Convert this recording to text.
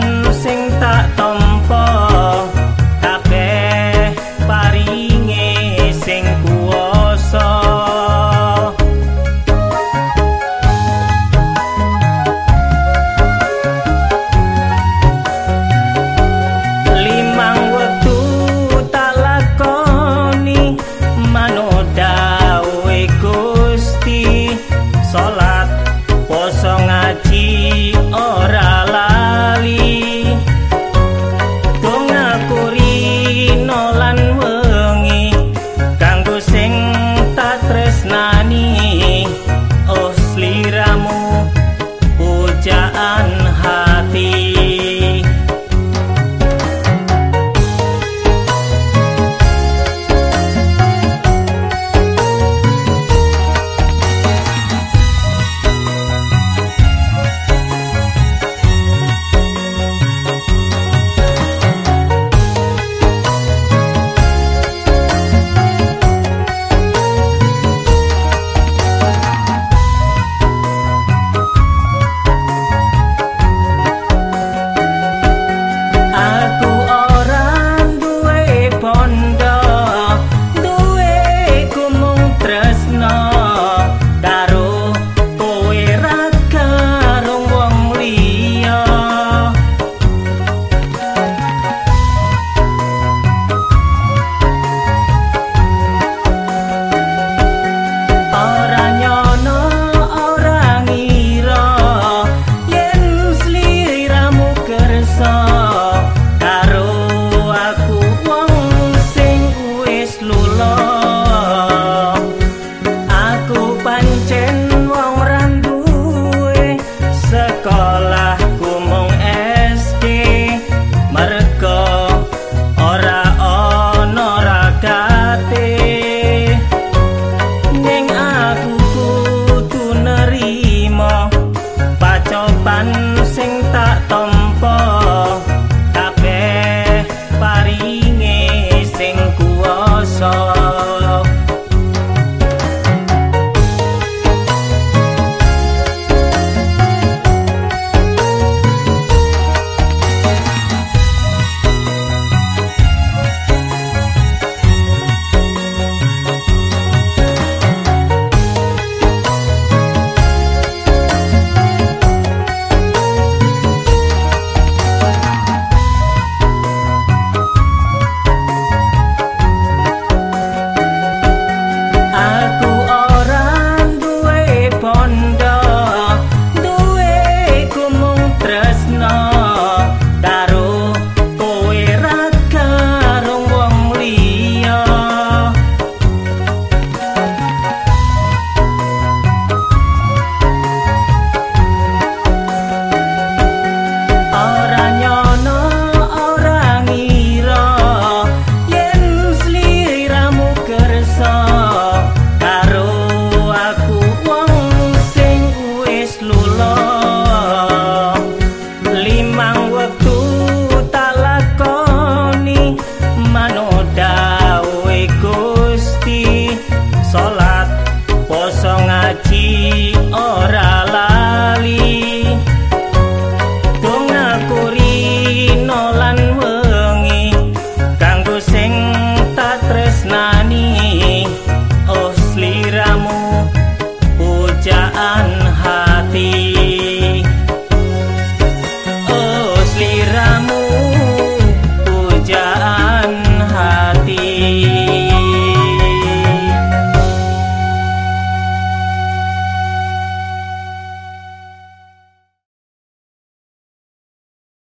lan sing bàn aan